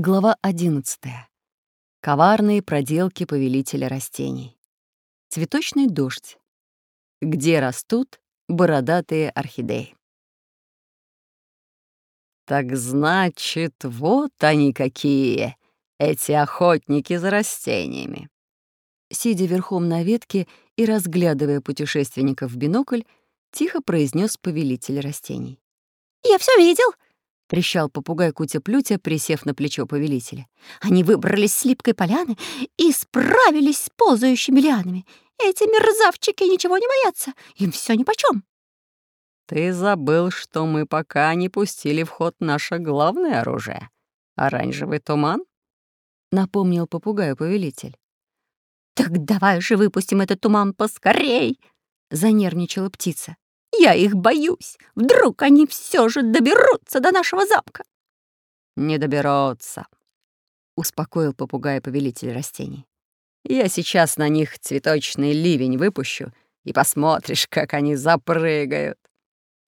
Глава 11. Коварные проделки повелителя растений. Цветочный дождь. Где растут бородатые орхидеи. Так значит, вот они какие, эти охотники за растениями. Сидя верхом на ветке и разглядывая путешественников в бинокль, тихо произнес повелитель растений. «Я все видел!» — трещал попугай Кутя-Плютя, присев на плечо повелителя. «Они выбрались с липкой поляны и справились с ползающими лианами. Эти мерзавчики ничего не боятся, им все нипочем». «Ты забыл, что мы пока не пустили в ход наше главное оружие — оранжевый туман?» — напомнил попугаю повелитель. «Так давай же выпустим этот туман поскорей!» — занервничала птица. Я их боюсь. Вдруг они все же доберутся до нашего замка. Не доберутся, успокоил попугай повелитель растений. Я сейчас на них цветочный ливень выпущу, и посмотришь, как они запрыгают.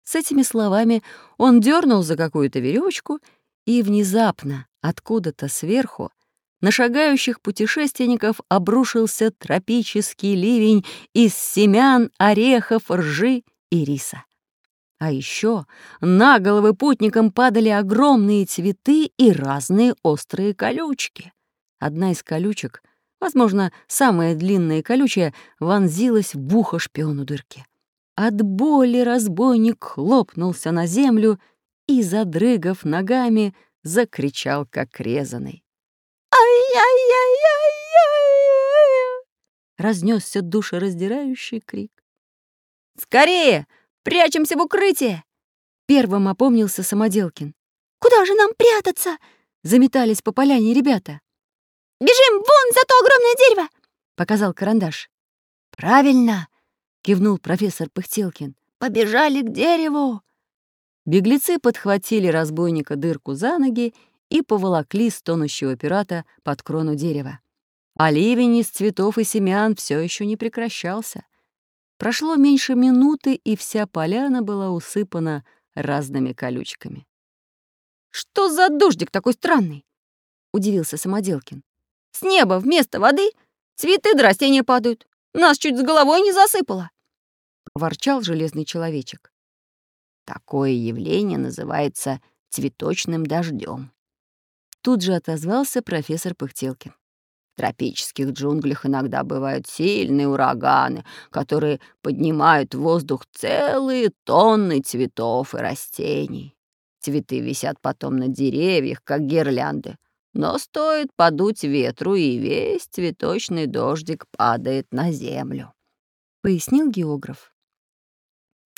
С этими словами он дернул за какую-то веревочку, и внезапно, откуда-то сверху, на шагающих путешественников обрушился тропический ливень из семян, орехов, ржи и риса. А еще на головы путникам падали огромные цветы и разные острые колючки. Одна из колючек, возможно, самая длинная и колючая, вонзилась в ухо шпиону дырки. От боли разбойник хлопнулся на землю и, задрыгав ногами, закричал, как резаный. «Ай-яй-яй-яй-яй!» Разнесся душераздирающий крик. «Скорее! Прячемся в укрытие!» Первым опомнился Самоделкин. «Куда же нам прятаться?» Заметались по поляне ребята. «Бежим вон за то огромное дерево!» Показал карандаш. «Правильно!» — кивнул профессор Пыхтелкин. «Побежали к дереву!» Беглецы подхватили разбойника дырку за ноги и поволокли стонущего пирата под крону дерева. А ливень из цветов и семян все еще не прекращался. Прошло меньше минуты, и вся поляна была усыпана разными колючками. «Что за дождик такой странный?» — удивился Самоделкин. «С неба вместо воды цветы да растения падают. Нас чуть с головой не засыпало!» — ворчал железный человечек. «Такое явление называется цветочным дождем. Тут же отозвался профессор Пыхтелкин тропических джунглях иногда бывают сильные ураганы, которые поднимают в воздух целые тонны цветов и растений. Цветы висят потом на деревьях, как гирлянды. Но стоит подуть ветру, и весь цветочный дождик падает на землю», — пояснил географ.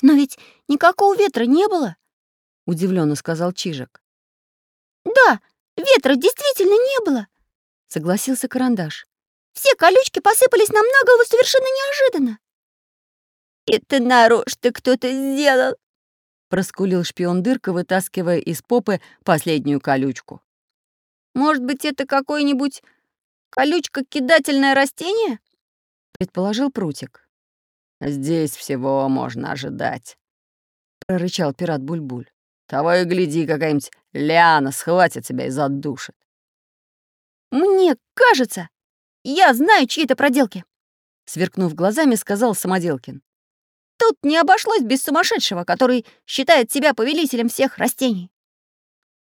«Но ведь никакого ветра не было», — удивленно сказал Чижик. «Да, ветра действительно не было», согласился карандаш. Все колючки посыпались нам на голову совершенно неожиданно. «Это нарочно кто-то сделал!» — проскулил шпион Дырка, вытаскивая из попы последнюю колючку. «Может быть, это какое-нибудь колючка-кидательное растение?» — предположил Прутик. «Здесь всего можно ожидать», — прорычал пират Бульбуль. -буль. «Того и гляди, какая-нибудь лиана схватит тебя и задушит». «Мне кажется, я знаю, чьи это проделки», — сверкнув глазами, сказал Самоделкин. «Тут не обошлось без сумасшедшего, который считает себя повелителем всех растений».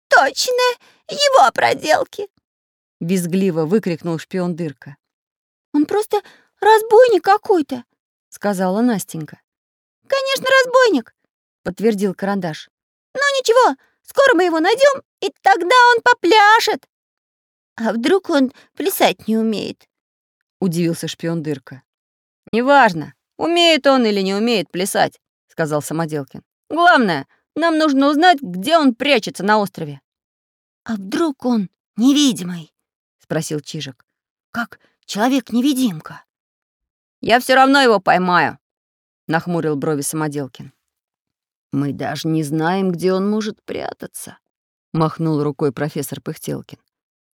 «Точно, его проделки!» — визгливо выкрикнул шпион Дырка. «Он просто разбойник какой-то», — сказала Настенька. «Конечно, разбойник», — подтвердил Карандаш. «Но ничего, скоро мы его найдем, и тогда он попляшет». «А вдруг он плясать не умеет?» — удивился шпион Дырка. «Неважно, умеет он или не умеет плясать», — сказал Самоделкин. «Главное, нам нужно узнать, где он прячется на острове». «А вдруг он невидимый?» — спросил Чижик. «Как человек-невидимка». «Я все равно его поймаю», — нахмурил брови Самоделкин. «Мы даже не знаем, где он может прятаться», — махнул рукой профессор Пыхтелкин.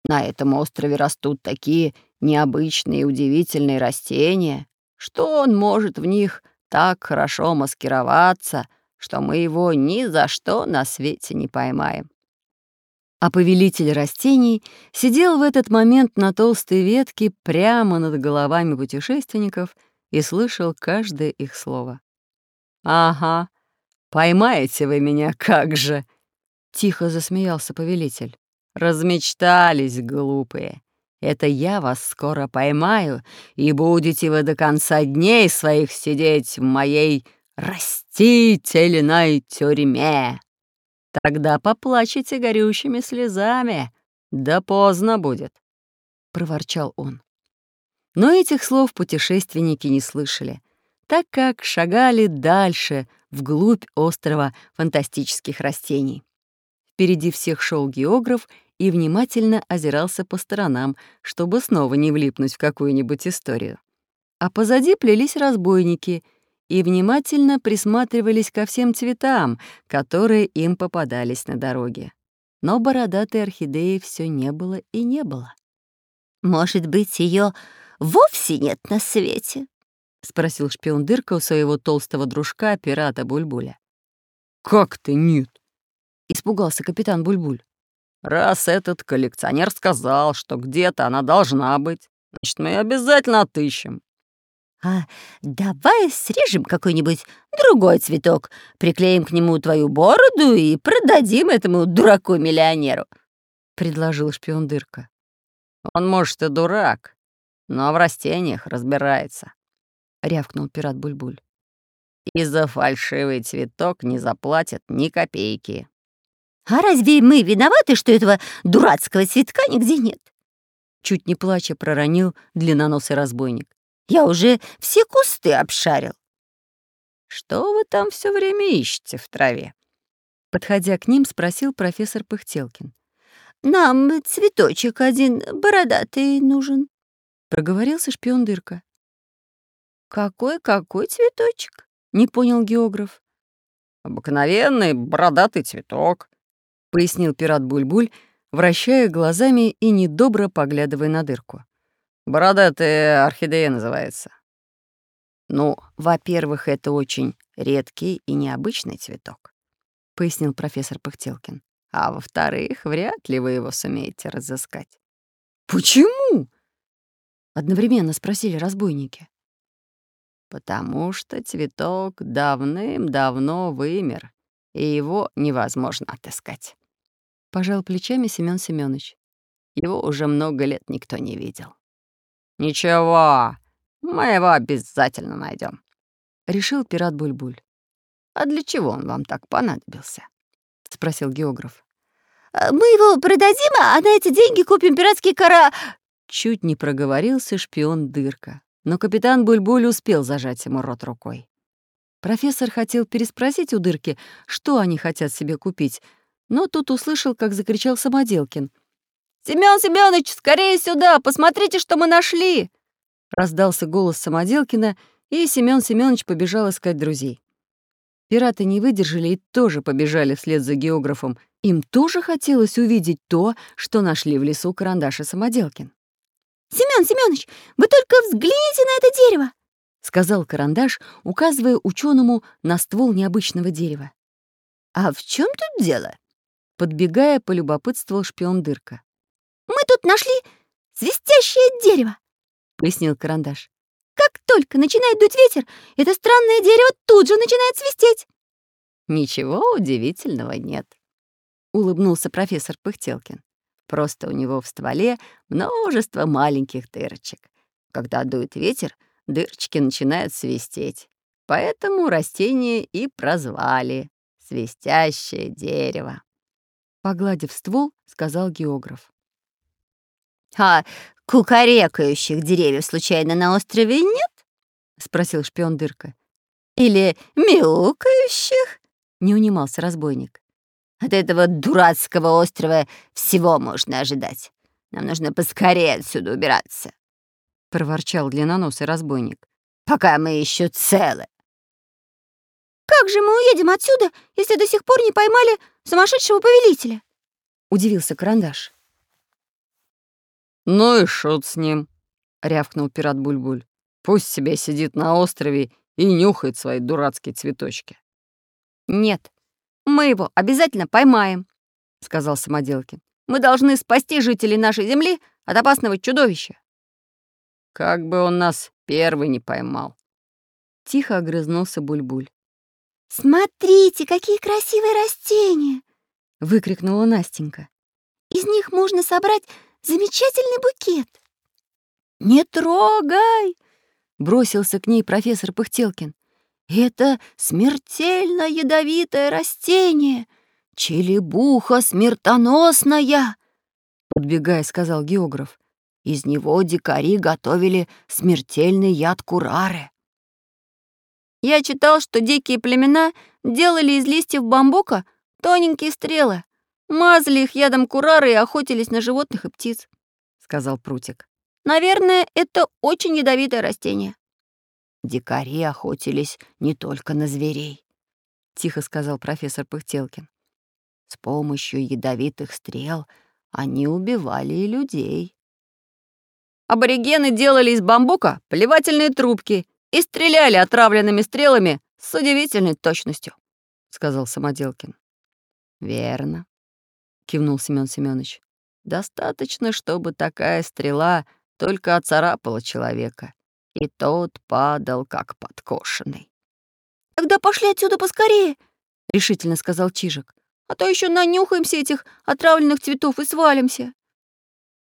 На этом острове растут такие необычные и удивительные растения, что он может в них так хорошо маскироваться, что мы его ни за что на свете не поймаем. А повелитель растений сидел в этот момент на толстой ветке прямо над головами путешественников и слышал каждое их слово. «Ага, поймаете вы меня, как же!» — тихо засмеялся повелитель. «Размечтались, глупые. Это я вас скоро поймаю, и будете вы до конца дней своих сидеть в моей растительной тюрьме. Тогда поплачете горючими слезами, да поздно будет», — проворчал он. Но этих слов путешественники не слышали, так как шагали дальше, вглубь острова фантастических растений. Впереди всех шел географ и внимательно озирался по сторонам, чтобы снова не влипнуть в какую-нибудь историю. А позади плелись разбойники и внимательно присматривались ко всем цветам, которые им попадались на дороге. Но бородатой орхидеи все не было и не было. «Может быть, ее вовсе нет на свете?» — спросил шпион Дырка у своего толстого дружка, пирата Бульбуля. «Как ты нет?» — испугался капитан Бульбуль. «Раз этот коллекционер сказал, что где-то она должна быть, значит, мы ее обязательно отыщем». «А давай срежем какой-нибудь другой цветок, приклеим к нему твою бороду и продадим этому дураку-миллионеру», — предложил шпион Дырка. «Он, может, и дурак, но в растениях разбирается», — рявкнул пират Бульбуль. «И за фальшивый цветок не заплатят ни копейки». «А разве мы виноваты, что этого дурацкого цветка нигде нет?» Чуть не плача проронил длинноносый разбойник. «Я уже все кусты обшарил». «Что вы там все время ищете в траве?» Подходя к ним, спросил профессор Пыхтелкин. «Нам цветочек один бородатый нужен», — проговорился шпион Дырка. «Какой-какой цветочек?» — не понял географ. «Обыкновенный бородатый цветок», — пояснил пират Бульбуль, -буль, вращая глазами и недобро поглядывая на дырку. «Бородатая орхидея называется». «Ну, во-первых, это очень редкий и необычный цветок», — пояснил профессор Пыхтелкин. «А во-вторых, вряд ли вы его сумеете разыскать». «Почему?» — одновременно спросили разбойники потому что цветок давным-давно вымер, и его невозможно отыскать. Пожал плечами Семён Семёныч. Его уже много лет никто не видел. «Ничего, мы его обязательно найдем, решил пират Бульбуль. «А для чего он вам так понадобился?» — спросил географ. «Э, «Мы его продадим, а на эти деньги купим пиратский кора...» Чуть не проговорился шпион Дырка но капитан Бульбуль успел зажать ему рот рукой. Профессор хотел переспросить у дырки, что они хотят себе купить, но тут услышал, как закричал Самоделкин. «Семён Семёныч, скорее сюда! Посмотрите, что мы нашли!» Раздался голос Самоделкина, и Семён Семёныч побежал искать друзей. Пираты не выдержали и тоже побежали вслед за географом. Им тоже хотелось увидеть то, что нашли в лесу карандаш и Самоделкин. «Семён Семёныч, вы только взгляните на это дерево!» — сказал карандаш, указывая учёному на ствол необычного дерева. «А в чём тут дело?» — подбегая, полюбопытствовал шпион Дырка. «Мы тут нашли свистящее дерево!» — пояснил карандаш. «Как только начинает дуть ветер, это странное дерево тут же начинает свистеть!» «Ничего удивительного нет», — улыбнулся профессор Пыхтелкин. Просто у него в стволе множество маленьких дырочек. Когда дует ветер, дырочки начинают свистеть. Поэтому растение и прозвали «свистящее дерево». Погладив ствол, сказал географ. «А кукарекающих деревьев случайно на острове нет?» — спросил шпион Дырка. «Или мяукающих?» — не унимался разбойник. От этого дурацкого острова всего можно ожидать. Нам нужно поскорее отсюда убираться», — проворчал длинноносый разбойник. «Пока мы еще целы». «Как же мы уедем отсюда, если до сих пор не поймали сумасшедшего повелителя?» — удивился Карандаш. «Ну и шут с ним», — рявкнул пират Бульбуль. «Пусть себе сидит на острове и нюхает свои дурацкие цветочки». «Нет, мы его обязательно поймаем», — сказал Самоделкин. Мы должны спасти жителей нашей земли от опасного чудовища. Как бы он нас первый не поймал. Тихо огрызнулся Бульбуль. «Смотрите, какие красивые растения!» — выкрикнула Настенька. «Из них можно собрать замечательный букет!» «Не трогай!» — бросился к ней профессор Пыхтелкин. «Это смертельно ядовитое растение! Челебуха смертоносная!» Подбегая, сказал географ. Из него дикари готовили смертельный яд курары. Я читал, что дикие племена делали из листьев бамбука тоненькие стрелы, мазали их ядом курары и охотились на животных и птиц», — сказал Прутик. «Наверное, это очень ядовитое растение». «Дикари охотились не только на зверей», — тихо сказал профессор Пыхтелкин. «С помощью ядовитых стрел они убивали и людей». Аборигены делали из бамбука плевательные трубки и стреляли отравленными стрелами с удивительной точностью», — сказал Самоделкин. «Верно», — кивнул Семён Семёныч. «Достаточно, чтобы такая стрела только оцарапала человека, и тот падал, как подкошенный». «Тогда пошли отсюда поскорее», — решительно сказал Чижик. «А то еще нанюхаемся этих отравленных цветов и свалимся».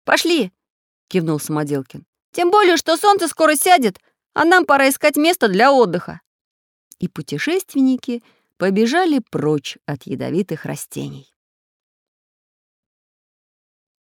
«Пошли», — кивнул Самоделкин. «Тем более, что солнце скоро сядет, а нам пора искать место для отдыха». И путешественники побежали прочь от ядовитых растений.